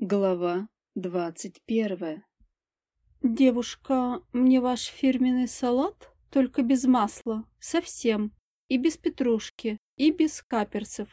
Глава двадцать первая. «Девушка, мне ваш фирменный салат, только без масла, совсем, и без петрушки, и без каперсов».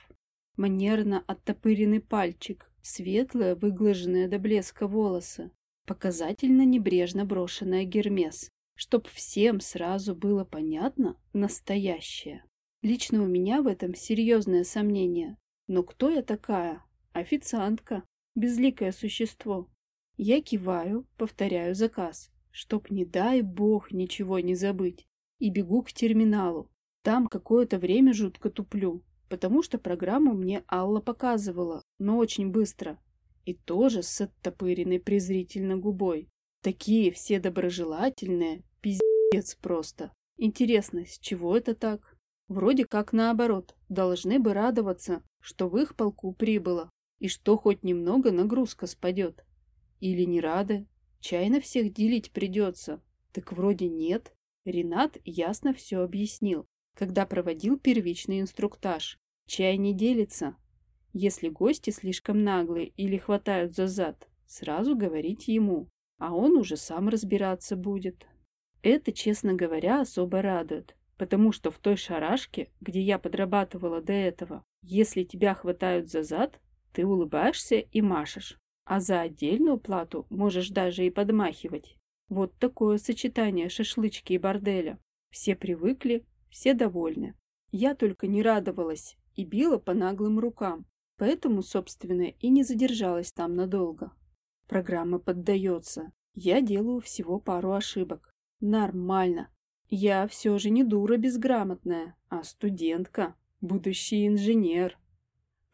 Манерно оттопыренный пальчик, светлые, выглаженные до блеска волосы, показательно небрежно брошенная гермес, чтоб всем сразу было понятно настоящее. Лично у меня в этом серьезное сомнение. Но кто я такая? Официантка безликое существо. Я киваю, повторяю заказ, чтоб, не дай бог, ничего не забыть, и бегу к терминалу. Там какое-то время жутко туплю, потому что программу мне Алла показывала, но очень быстро. И тоже с оттопыренной презрительно губой. Такие все доброжелательные, пиздец просто. Интересно, с чего это так? Вроде как наоборот, должны бы радоваться, что в их полку прибыло, и что хоть немного нагрузка спадет. Или не рады? Чай на всех делить придется. Так вроде нет. Ренат ясно все объяснил, когда проводил первичный инструктаж. Чай не делится. Если гости слишком наглые или хватают за зад, сразу говорить ему, а он уже сам разбираться будет. Это, честно говоря, особо радует, потому что в той шарашке, где я подрабатывала до этого, если тебя хватают за зад, ты улыбаешься и машешь, а за отдельную плату можешь даже и подмахивать. Вот такое сочетание шашлычки и борделя. Все привыкли, все довольны. Я только не радовалась и била по наглым рукам, поэтому, собственно, и не задержалась там надолго. Программа поддается. Я делаю всего пару ошибок. Нормально. Я все же не дура безграмотная, а студентка, будущий инженер.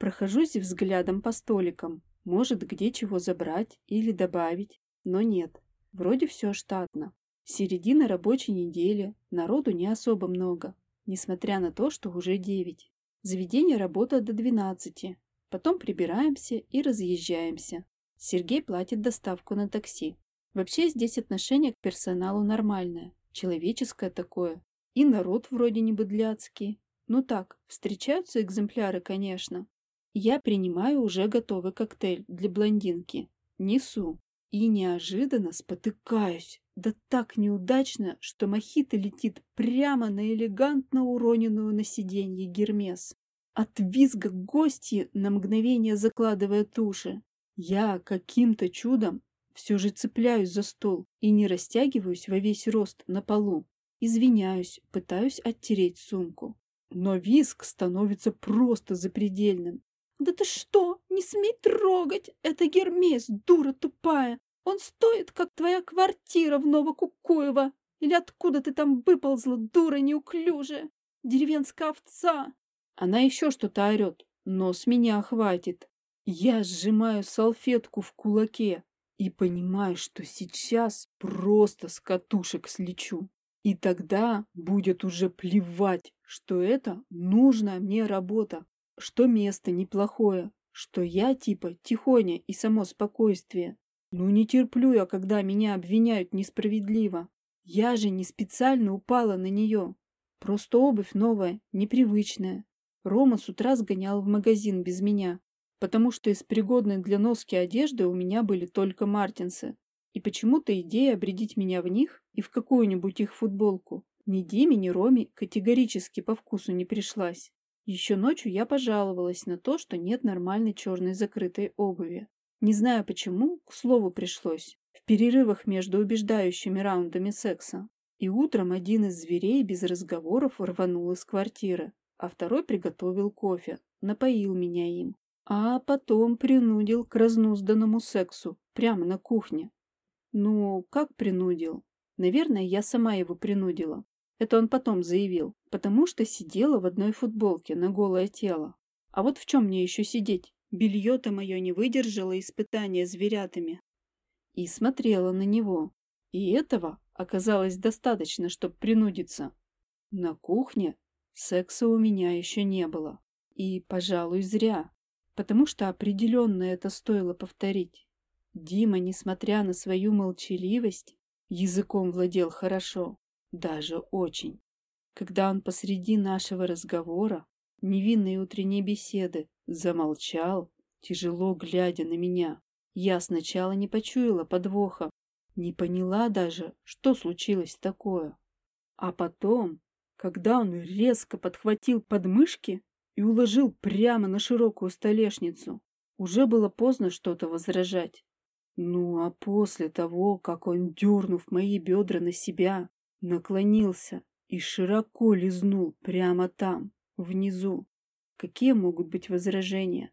Прохожусь взглядом по столикам. Может, где чего забрать или добавить. Но нет. Вроде все штатно. Середина рабочей недели. Народу не особо много. Несмотря на то, что уже девять. Заведение работает до двенадцати. Потом прибираемся и разъезжаемся. Сергей платит доставку на такси. Вообще здесь отношение к персоналу нормальное. Человеческое такое. И народ вроде не быдляцкий. Ну так, встречаются экземпляры, конечно. Я принимаю уже готовый коктейль для блондинки. Несу. И неожиданно спотыкаюсь. Да так неудачно, что мохито летит прямо на элегантно уроненную на сиденье гермес. От визга гости на мгновение закладывая туши. Я каким-то чудом все же цепляюсь за стол и не растягиваюсь во весь рост на полу. Извиняюсь, пытаюсь оттереть сумку. Но визг становится просто запредельным. «Да ты что? Не смей трогать! Это Гермес, дура тупая! Он стоит, как твоя квартира в Новокукуево! Или откуда ты там выползла, дура неуклюжая? Деревенская овца!» Она еще что-то орет, но с меня хватит. Я сжимаю салфетку в кулаке и понимаю, что сейчас просто с катушек слечу. И тогда будет уже плевать, что это нужная мне работа что место неплохое, что я типа тихоня и само спокойствие. Ну не терплю я, когда меня обвиняют несправедливо. Я же не специально упала на нее. Просто обувь новая, непривычная. Рома с утра сгонял в магазин без меня, потому что из пригодной для носки одежды у меня были только мартинсы. И почему-то идея обредить меня в них и в какую-нибудь их футболку ни Диме, ни Роме категорически по вкусу не пришлась. Еще ночью я пожаловалась на то, что нет нормальной черной закрытой обуви. Не знаю почему, к слову пришлось, в перерывах между убеждающими раундами секса. И утром один из зверей без разговоров рванул из квартиры, а второй приготовил кофе, напоил меня им. А потом принудил к разнузданному сексу, прямо на кухне. Ну, как принудил? Наверное, я сама его принудила. Это он потом заявил, потому что сидела в одной футболке на голое тело. А вот в чем мне еще сидеть? Белье-то мое не выдержало испытания зверятами. И смотрела на него. И этого оказалось достаточно, чтобы принудиться. На кухне секса у меня еще не было. И, пожалуй, зря. Потому что определенно это стоило повторить. Дима, несмотря на свою молчаливость, языком владел хорошо. Даже очень. Когда он посреди нашего разговора, невинной утренней беседы, замолчал, тяжело глядя на меня, Я сначала не почуяла подвоха, не поняла даже, что случилось такое. А потом, когда он резко подхватил подмышки и уложил прямо на широкую столешницу, уже было поздно что-то возражать. Ну а после того, как он, дернув мои бедра на себя, наклонился и широко лизнул прямо там, внизу, какие могут быть возражения?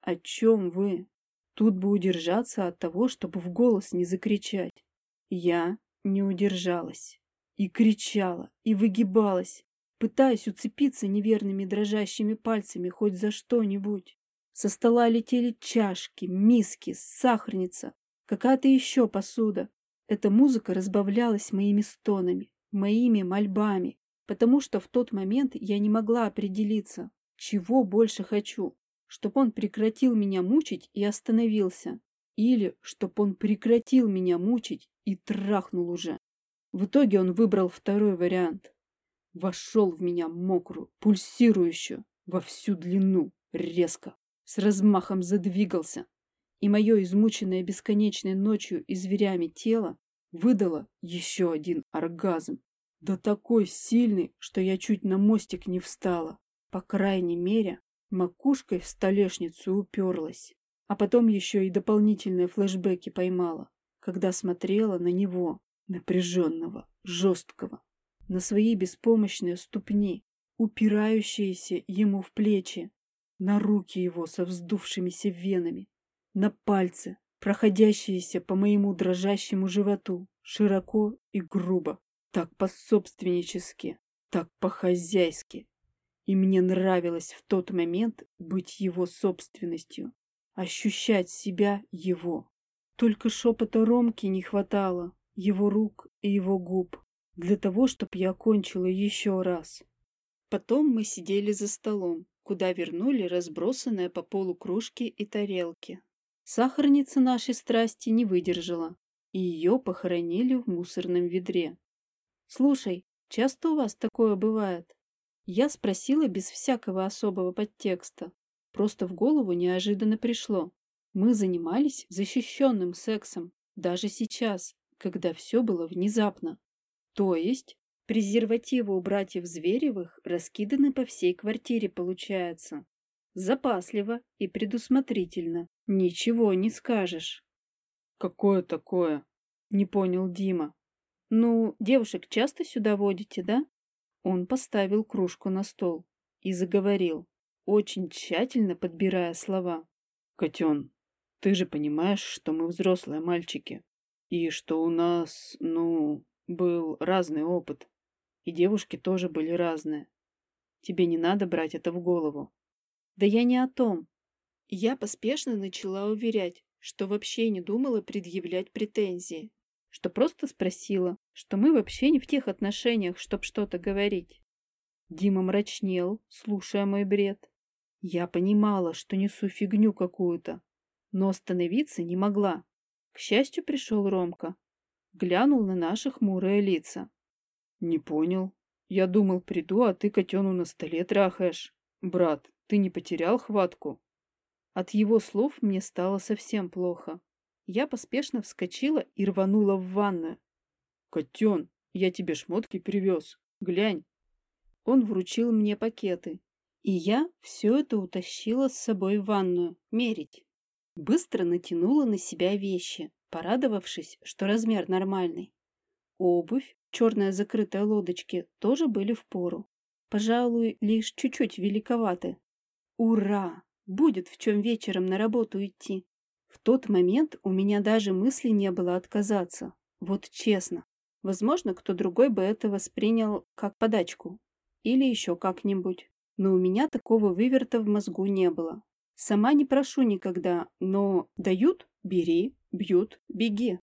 О чем вы? Тут бы удержаться от того, чтобы в голос не закричать. Я не удержалась. И кричала, и выгибалась, пытаясь уцепиться неверными дрожащими пальцами хоть за что-нибудь. Со стола летели чашки, миски, сахарница, какая-то еще посуда. Эта музыка разбавлялась моими стонами, моими мольбами, потому что в тот момент я не могла определиться, чего больше хочу чтоб он прекратил меня мучить и остановился. Или чтоб он прекратил меня мучить и трахнул уже. В итоге он выбрал второй вариант. Вошел в меня мокрую, пульсирующую, во всю длину, резко, с размахом задвигался. И мое измученное бесконечной ночью и зверями тело выдало еще один оргазм. Да такой сильный, что я чуть на мостик не встала. По крайней мере, макушкой в столешницу уперлась. А потом еще и дополнительные флешбеки поймала, когда смотрела на него, напряженного, жесткого, на свои беспомощные ступни, упирающиеся ему в плечи, на руки его со вздувшимися венами, на пальцы, проходящиеся по моему дрожащему животу, широко и грубо, так по-собственнически, так по-хозяйски, и мне нравилось в тот момент быть его собственностью, ощущать себя его. Только шепота Ромки не хватало, его рук и его губ, для того, чтобы я кончила еще раз. Потом мы сидели за столом, куда вернули разбросанные по полу кружки и тарелки. Сахарница нашей страсти не выдержала, и ее похоронили в мусорном ведре. «Слушай, часто у вас такое бывает?» Я спросила без всякого особого подтекста. Просто в голову неожиданно пришло. Мы занимались защищенным сексом, даже сейчас, когда все было внезапно. То есть, презервативы у братьев Зверевых раскиданы по всей квартире, получается. Запасливо и предусмотрительно. Ничего не скажешь. Какое такое? Не понял Дима. Ну, девушек часто сюда водите, да? Он поставил кружку на стол и заговорил, очень тщательно подбирая слова. «Котен, ты же понимаешь, что мы взрослые мальчики, и что у нас, ну, был разный опыт, и девушки тоже были разные. Тебе не надо брать это в голову». «Да я не о том». Я поспешно начала уверять, что вообще не думала предъявлять претензии что просто спросила, что мы вообще не в тех отношениях, чтоб что-то говорить. Дима мрачнел, слушая мой бред. Я понимала, что несу фигню какую-то, но остановиться не могла. К счастью, пришел Ромка. Глянул на наши хмурые лица. Не понял. Я думал, приду, а ты котену на столе трахаешь. Брат, ты не потерял хватку? От его слов мне стало совсем плохо. Я поспешно вскочила и рванула в ванную. «Котен, я тебе шмотки привез. Глянь!» Он вручил мне пакеты, и я все это утащила с собой в ванную, мерить. Быстро натянула на себя вещи, порадовавшись, что размер нормальный. Обувь, черная закрытая лодочки, тоже были в пору. Пожалуй, лишь чуть-чуть великоваты. Ура! Будет в чем вечером на работу идти. В тот момент у меня даже мысли не было отказаться. Вот честно. Возможно, кто другой бы это воспринял как подачку. Или еще как-нибудь. Но у меня такого выверта в мозгу не было. Сама не прошу никогда, но дают – бери, бьют – беги.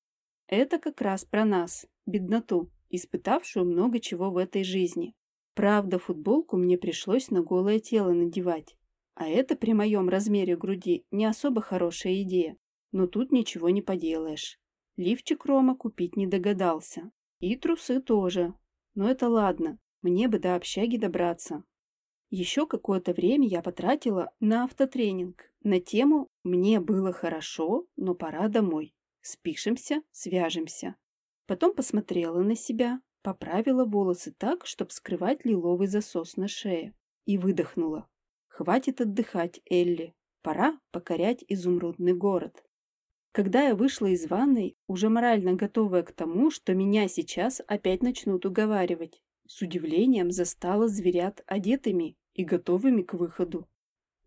Это как раз про нас, бедноту, испытавшую много чего в этой жизни. Правда, футболку мне пришлось на голое тело надевать. А это при моем размере груди не особо хорошая идея. Но тут ничего не поделаешь. Лифчик Рома купить не догадался. И трусы тоже. Но это ладно, мне бы до общаги добраться. Еще какое-то время я потратила на автотренинг на тему «Мне было хорошо, но пора домой. Спишемся, свяжемся». Потом посмотрела на себя, поправила волосы так, чтобы скрывать лиловый засос на шее, и выдохнула. «Хватит отдыхать, Элли. Пора покорять изумрудный город». Когда я вышла из ванной, уже морально готовая к тому, что меня сейчас опять начнут уговаривать, с удивлением застала зверят одетыми и готовыми к выходу.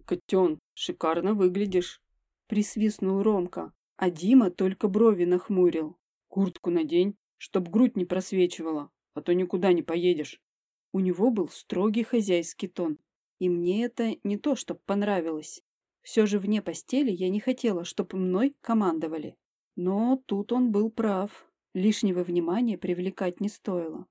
«Котен, шикарно выглядишь!» — присвистнул Ромка, а Дима только брови нахмурил. «Куртку надень, чтоб грудь не просвечивала, а то никуда не поедешь». У него был строгий хозяйский тон, и мне это не то, чтоб понравилось. Все же вне постели я не хотела, чтобы мной командовали. Но тут он был прав. Лишнего внимания привлекать не стоило.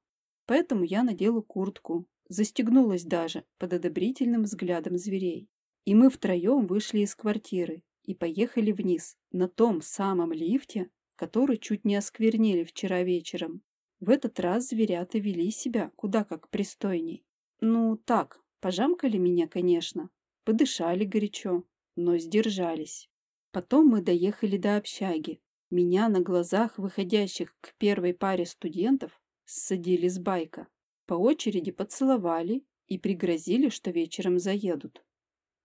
Поэтому я надела куртку, застегнулась даже под одобрительным взглядом зверей. И мы втроем вышли из квартиры и поехали вниз, на том самом лифте, который чуть не осквернили вчера вечером. В этот раз зверята вели себя куда как пристойней. Ну, так, пожамкали меня, конечно, подышали горячо, но сдержались. Потом мы доехали до общаги. Меня на глазах выходящих к первой паре студентов ссадили с байка. По очереди поцеловали и пригрозили, что вечером заедут.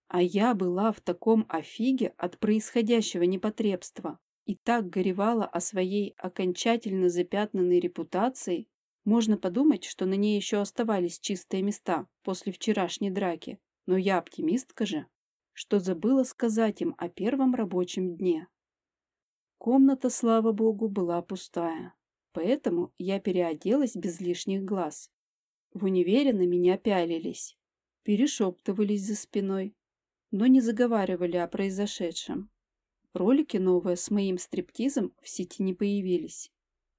А я была в таком офиге от происходящего непотребства и так горевала о своей окончательно запятнанной репутации, можно подумать, что на ней еще оставались чистые места после вчерашней драки. Но я оптимистка же что забыла сказать им о первом рабочем дне. Комната, слава богу, была пустая, поэтому я переоделась без лишних глаз. В универе на меня пялились, перешептывались за спиной, но не заговаривали о произошедшем. Ролики новые с моим стриптизом в сети не появились.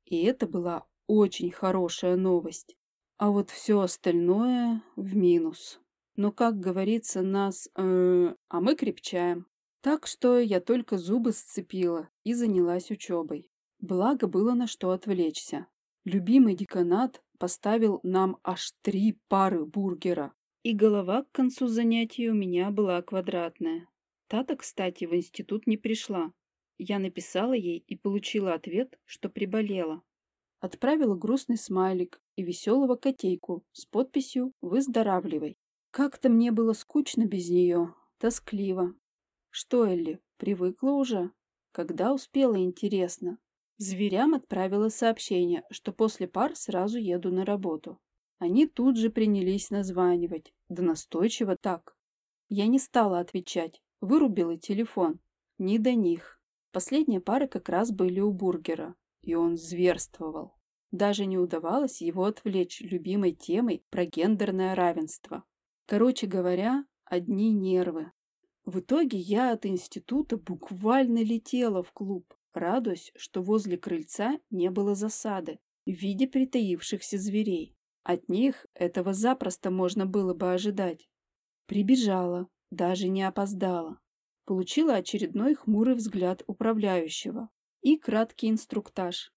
И это была очень хорошая новость. А вот все остальное в минус. Но, как говорится, нас... Э, а мы крепчаем. Так что я только зубы сцепила и занялась учебой. Благо было на что отвлечься. Любимый деканат поставил нам аж три пары бургера. И голова к концу занятия у меня была квадратная. Тата, кстати, в институт не пришла. Я написала ей и получила ответ, что приболела. Отправила грустный смайлик и веселого котейку с подписью «Выздоравливай». Как-то мне было скучно без нее, тоскливо. Что, Элли, привыкла уже? Когда успела, интересно. Зверям отправила сообщение, что после пар сразу еду на работу. Они тут же принялись названивать, да настойчиво так. Я не стала отвечать, вырубила телефон. Не до них. Последние пары как раз были у бургера, и он зверствовал. Даже не удавалось его отвлечь любимой темой про гендерное равенство. Короче говоря, одни нервы. В итоге я от института буквально летела в клуб, радуясь, что возле крыльца не было засады в виде притаившихся зверей. От них этого запросто можно было бы ожидать. Прибежала, даже не опоздала. Получила очередной хмурый взгляд управляющего и краткий инструктаж.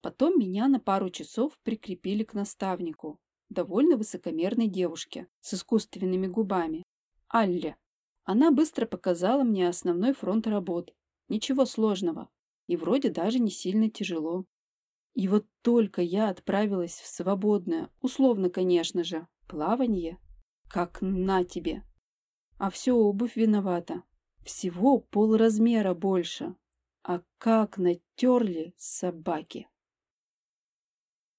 Потом меня на пару часов прикрепили к наставнику, довольно высокомерной девушке с искусственными губами. Алле. Она быстро показала мне основной фронт работ. Ничего сложного. И вроде даже не сильно тяжело. И вот только я отправилась в свободное, условно, конечно же, плавание, как на тебе. А все обувь виновата. Всего полразмера больше. А как натерли собаки.